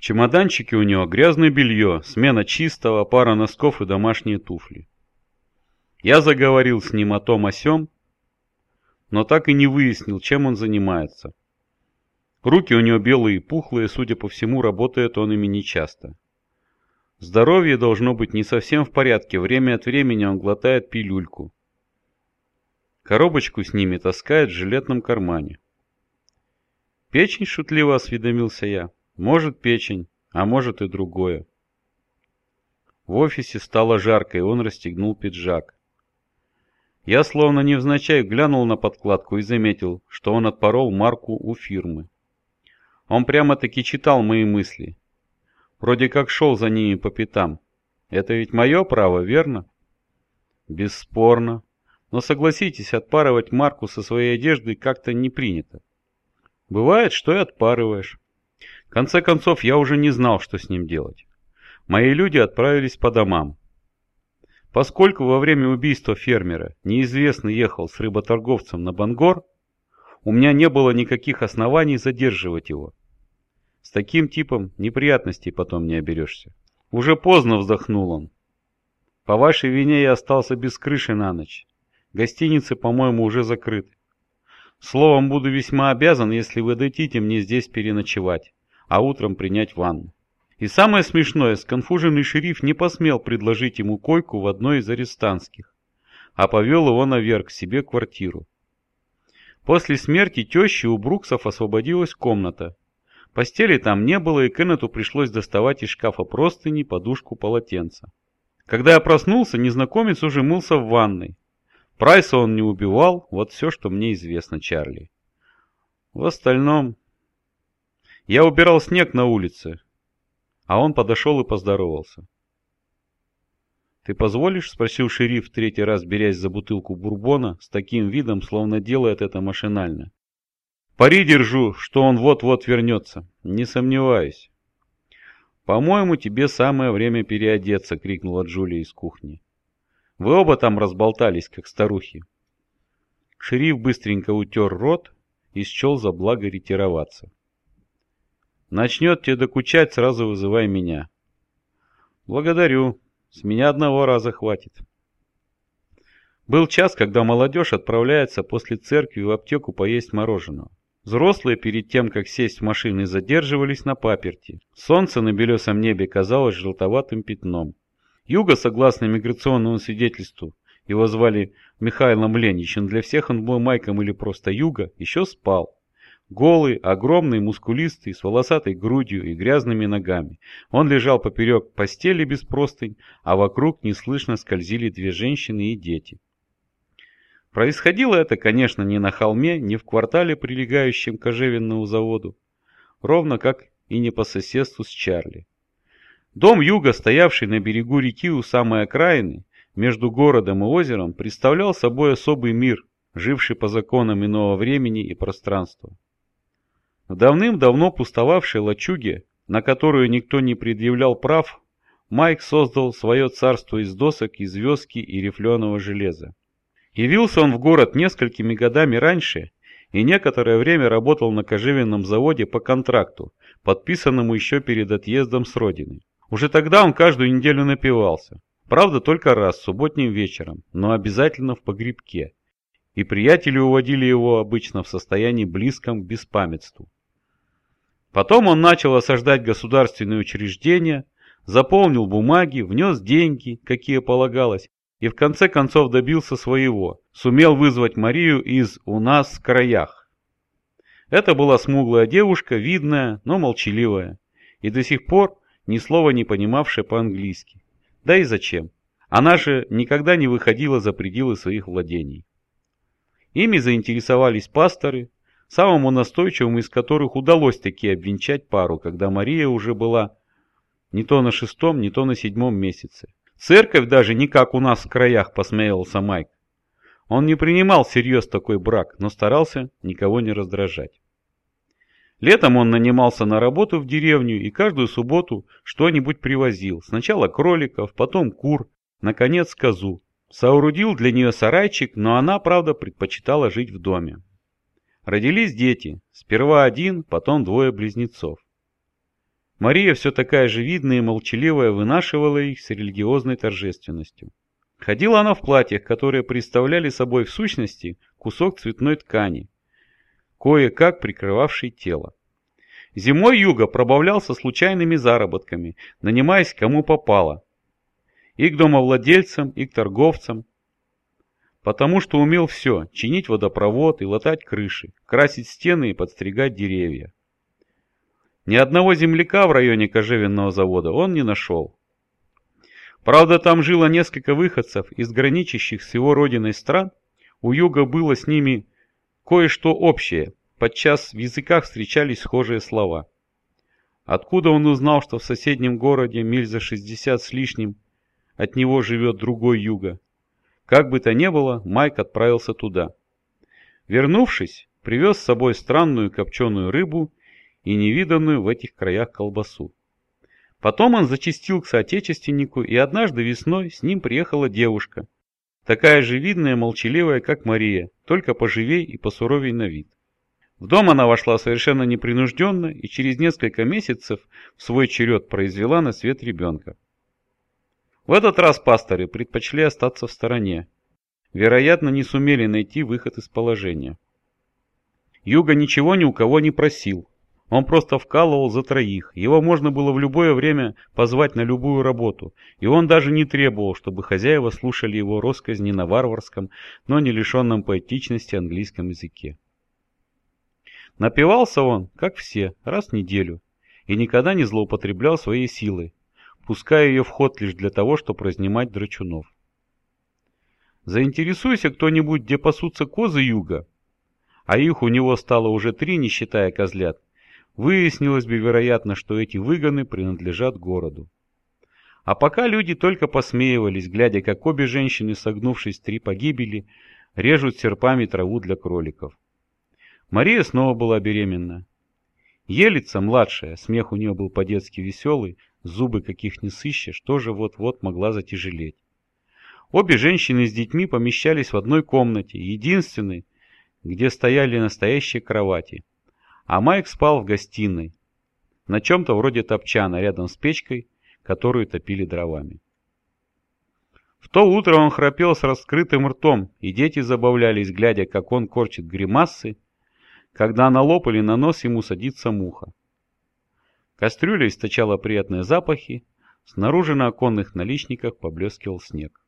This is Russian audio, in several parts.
В чемоданчике у него грязное белье, смена чистого, пара носков и домашние туфли. Я заговорил с ним о том о сём, но так и не выяснил, чем он занимается. Руки у него белые и пухлые, судя по всему, работает он ими нечасто. Здоровье должно быть не совсем в порядке, время от времени он глотает пилюльку. Коробочку с ними таскает в жилетном кармане. «Печень?» — шутливо осведомился я. «Может, печень, а может и другое». В офисе стало жарко, и он расстегнул пиджак. Я словно невзначай глянул на подкладку и заметил, что он отпорол марку у фирмы. Он прямо-таки читал мои мысли. Вроде как шел за ними по пятам. Это ведь мое право, верно? Бесспорно. Но согласитесь, отпарывать марку со своей одежды как-то не принято. Бывает, что и отпарываешь. Конце концов, я уже не знал, что с ним делать. Мои люди отправились по домам. Поскольку во время убийства фермера неизвестный ехал с рыботорговцем на Бангор, у меня не было никаких оснований задерживать его. С таким типом неприятностей потом не оберешься. Уже поздно вздохнул он. По вашей вине я остался без крыши на ночь. Гостиницы, по-моему, уже закрыты. Словом, буду весьма обязан, если вы дадите мне здесь переночевать, а утром принять ванну. И самое смешное, сконфуженный шериф не посмел предложить ему койку в одной из арестантских, а повел его наверх к себе квартиру. После смерти тещи у Бруксов освободилась комната. Постели там не было, и Кеннету пришлось доставать из шкафа простыни, подушку, полотенца. Когда я проснулся, незнакомец уже мылся в ванной. Прайса он не убивал, вот все, что мне известно, Чарли. В остальном... Я убирал снег на улице, а он подошел и поздоровался. «Ты позволишь?» — спросил шериф, третий раз берясь за бутылку бурбона, с таким видом, словно делает это машинально. «Пари держу, что он вот-вот вернется. Не сомневаюсь». «По-моему, тебе самое время переодеться!» — крикнула Джулия из кухни. Вы оба там разболтались, как старухи. Шериф быстренько утер рот и счел за благо ретироваться. Начнет тебе докучать, сразу вызывай меня. Благодарю. С меня одного раза хватит. Был час, когда молодежь отправляется после церкви в аптеку поесть мороженого. Взрослые перед тем, как сесть в машины, задерживались на паперти. Солнце на белесом небе казалось желтоватым пятном. Юга, согласно миграционному свидетельству, его звали Михаилом Леничем, для всех он был Майком или просто Юга, еще спал. Голый, огромный, мускулистый, с волосатой грудью и грязными ногами. Он лежал поперек постели без простынь, а вокруг неслышно скользили две женщины и дети. Происходило это, конечно, не на холме, не в квартале, прилегающем к кожевенному заводу, ровно как и не по соседству с Чарли. Дом юга, стоявший на берегу реки у самой окраины, между городом и озером, представлял собой особый мир, живший по законам иного времени и пространства. В давным-давно пустовавшей лачуге, на которую никто не предъявлял прав, Майк создал свое царство из досок, из звездки и рифленого железа. Явился он в город несколькими годами раньше и некоторое время работал на кожевенном заводе по контракту, подписанному еще перед отъездом с родины. Уже тогда он каждую неделю напивался. Правда, только раз, субботним вечером, но обязательно в погребке. И приятели уводили его обычно в состоянии близком к беспамятству. Потом он начал осаждать государственные учреждения, заполнил бумаги, внес деньги, какие полагалось, и в конце концов добился своего, сумел вызвать Марию из «У нас в краях». Это была смуглая девушка, видная, но молчаливая, и до сих пор ни слова не понимавшая по-английски. Да и зачем? Она же никогда не выходила за пределы своих владений. Ими заинтересовались пасторы, самому настойчивому из которых удалось таки обвенчать пару, когда Мария уже была не то на шестом, не то на седьмом месяце. Церковь даже не как у нас в краях, посмеялся Майк. Он не принимал всерьез такой брак, но старался никого не раздражать. Летом он нанимался на работу в деревню и каждую субботу что-нибудь привозил. Сначала кроликов, потом кур, наконец козу. Соорудил для нее сарайчик, но она, правда, предпочитала жить в доме. Родились дети. Сперва один, потом двое близнецов. Мария все такая же видная и молчаливая вынашивала их с религиозной торжественностью. Ходила она в платьях, которые представляли собой в сущности кусок цветной ткани, кое-как прикрывавший тело. Зимой Юга пробавлялся случайными заработками, нанимаясь кому попало. И к домовладельцам, и к торговцам. Потому что умел все – чинить водопровод и латать крыши, красить стены и подстригать деревья. Ни одного земляка в районе кожевенного завода он не нашел. Правда, там жило несколько выходцев из граничащих с его родиной стран. У юга было с ними кое-что общее. Подчас в языках встречались схожие слова. Откуда он узнал, что в соседнем городе, миль за 60 с лишним, от него живет другой юга? Как бы то ни было, Майк отправился туда. Вернувшись, привез с собой странную копченую рыбу и невиданную в этих краях колбасу. Потом он зачастил к соотечественнику, и однажды весной с ним приехала девушка, такая же видная, молчаливая, как Мария, только поживей и посуровей на вид. В дом она вошла совершенно непринужденно и через несколько месяцев в свой черед произвела на свет ребенка. В этот раз пасторы предпочли остаться в стороне. Вероятно, не сумели найти выход из положения. Юга ничего ни у кого не просил, он просто вкалывал за троих, его можно было в любое время позвать на любую работу, и он даже не требовал, чтобы хозяева слушали его россказни на варварском, но не лишенном поэтичности английском языке. Напивался он, как все, раз в неделю, и никогда не злоупотреблял своей силой, пуская ее в ход лишь для того, чтобы разнимать драчунов. Заинтересуйся кто-нибудь, где пасутся козы юга, а их у него стало уже три, не считая козлят, Выяснилось бы, вероятно, что эти выгоны принадлежат городу. А пока люди только посмеивались, глядя, как обе женщины, согнувшись три погибели, режут серпами траву для кроликов. Мария снова была беременна. Елица, младшая, смех у нее был по-детски веселый, зубы каких не сыщешь, тоже вот-вот могла затяжелеть. Обе женщины с детьми помещались в одной комнате, единственной, где стояли настоящие кровати а Майк спал в гостиной, на чем-то вроде топчана рядом с печкой, которую топили дровами. В то утро он храпел с раскрытым ртом, и дети забавлялись, глядя, как он корчит гримасы, когда на лоб или на нос ему садится муха. Кастрюля источала приятные запахи, снаружи на оконных наличниках поблескивал снег.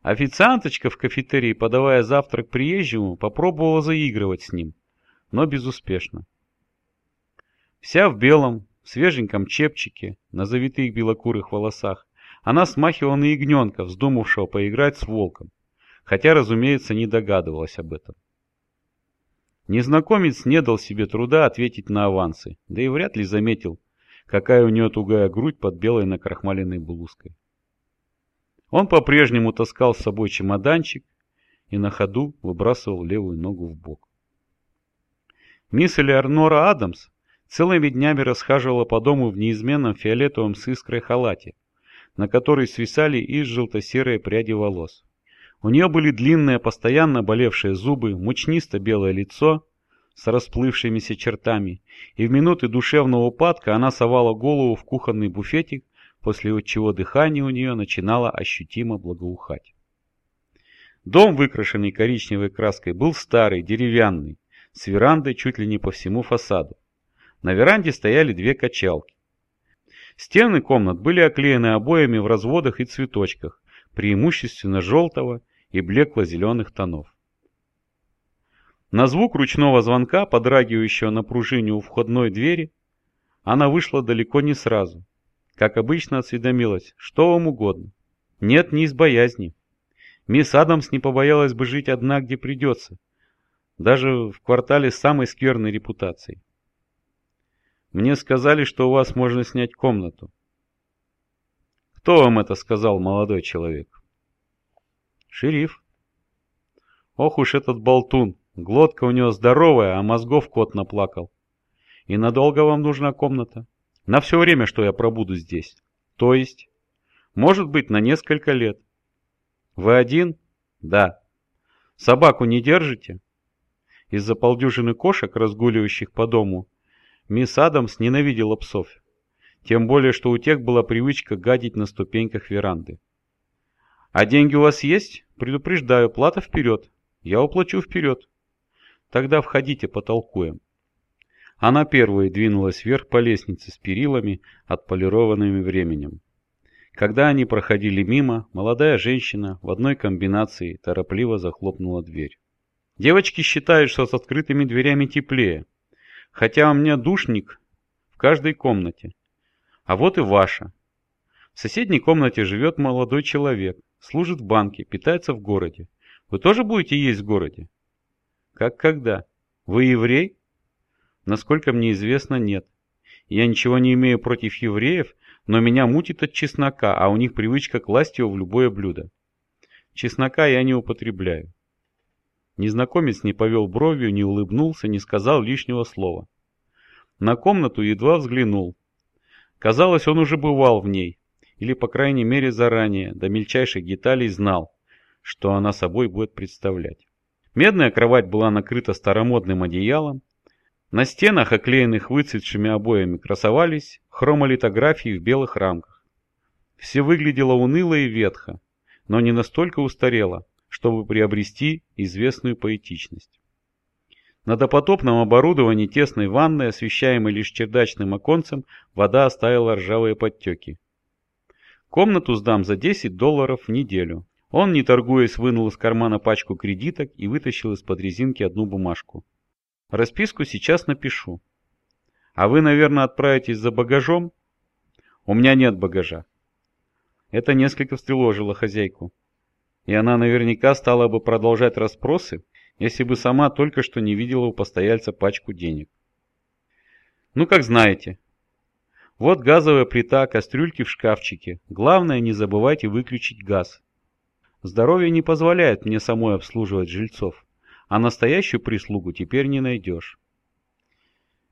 Официанточка в кафетерии, подавая завтрак приезжему, попробовала заигрывать с ним но безуспешно. Вся в белом, свеженьком чепчике, на завитых белокурых волосах, она смахивала на ягненка, вздумавшего поиграть с волком, хотя, разумеется, не догадывалась об этом. Незнакомец не дал себе труда ответить на авансы, да и вряд ли заметил, какая у нее тугая грудь под белой накрахмаленной блузкой. Он по-прежнему таскал с собой чемоданчик и на ходу выбрасывал левую ногу в бок. Мисс Элеонора Адамс целыми днями расхаживала по дому в неизменном фиолетовом с искрой халате, на который свисали из желто-серые пряди волос. У нее были длинные, постоянно болевшие зубы, мучнисто-белое лицо с расплывшимися чертами, и в минуты душевного упадка она совала голову в кухонный буфетик, после чего дыхание у нее начинало ощутимо благоухать. Дом, выкрашенный коричневой краской, был старый, деревянный, с верандой чуть ли не по всему фасаду. На веранде стояли две качалки. Стены комнат были оклеены обоями в разводах и цветочках, преимущественно желтого и блекло-зеленых тонов. На звук ручного звонка, подрагивающего на пружине у входной двери, она вышла далеко не сразу. Как обычно осведомилась, что вам угодно. Нет, не из боязни. Мисс Адамс не побоялась бы жить одна, где придется, даже в квартале с самой скверной репутацией. Мне сказали, что у вас можно снять комнату. Кто вам это сказал, молодой человек? Шериф. Ох уж этот болтун. Глотка у него здоровая, а мозгов кот наплакал. И надолго вам нужна комната? На все время, что я пробуду здесь. То есть? Может быть, на несколько лет. Вы один? Да. Собаку не держите? Из-за полдюжины кошек, разгуливающих по дому, Мисс Адамс ненавидела псов. Тем более, что у тех была привычка гадить на ступеньках веранды. «А деньги у вас есть? Предупреждаю, плата вперед. Я уплачу вперед. Тогда входите, потолкуем». Она первой двинулась вверх по лестнице с перилами, отполированными временем. Когда они проходили мимо, молодая женщина в одной комбинации торопливо захлопнула дверь. Девочки считают, что с открытыми дверями теплее, хотя у меня душник в каждой комнате. А вот и ваша. В соседней комнате живет молодой человек, служит в банке, питается в городе. Вы тоже будете есть в городе? Как когда? Вы еврей? Насколько мне известно, нет. Я ничего не имею против евреев, но меня мутит от чеснока, а у них привычка класть его в любое блюдо. Чеснока я не употребляю. Незнакомец не повел бровью, не улыбнулся, не сказал лишнего слова. На комнату едва взглянул. Казалось, он уже бывал в ней, или, по крайней мере, заранее, до мельчайших деталей знал, что она собой будет представлять. Медная кровать была накрыта старомодным одеялом, на стенах, оклеенных выцветшими обоями, красовались хромолитографии в белых рамках. Все выглядело уныло и ветхо, но не настолько устарело, чтобы приобрести известную поэтичность. На допотопном оборудовании тесной ванны, освещаемой лишь чердачным оконцем, вода оставила ржавые подтеки. Комнату сдам за 10 долларов в неделю. Он, не торгуясь, вынул из кармана пачку кредиток и вытащил из-под резинки одну бумажку. Расписку сейчас напишу. А вы, наверное, отправитесь за багажом? У меня нет багажа. Это несколько встревожило хозяйку. И она наверняка стала бы продолжать расспросы, если бы сама только что не видела у постояльца пачку денег. Ну, как знаете. Вот газовая плита, кастрюльки в шкафчике. Главное, не забывайте выключить газ. Здоровье не позволяет мне самой обслуживать жильцов а настоящую прислугу теперь не найдешь.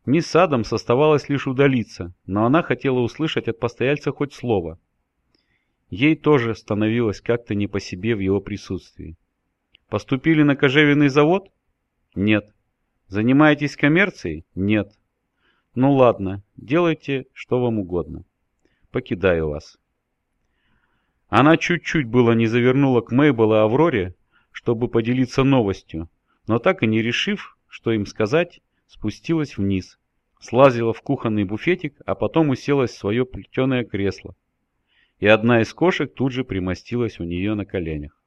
Мисс Адамс оставалось лишь удалиться, но она хотела услышать от постояльца хоть слово. Ей тоже становилось как-то не по себе в его присутствии. Поступили на кожевенный завод? Нет. Занимаетесь коммерцией? Нет. Ну ладно, делайте, что вам угодно. Покидаю вас. Она чуть-чуть было не завернула к Мейбл и Авроре, чтобы поделиться новостью, но так и не решив, что им сказать, спустилась вниз, слазила в кухонный буфетик, а потом уселась в свое плетеное кресло. И одна из кошек тут же примостилась у нее на коленях.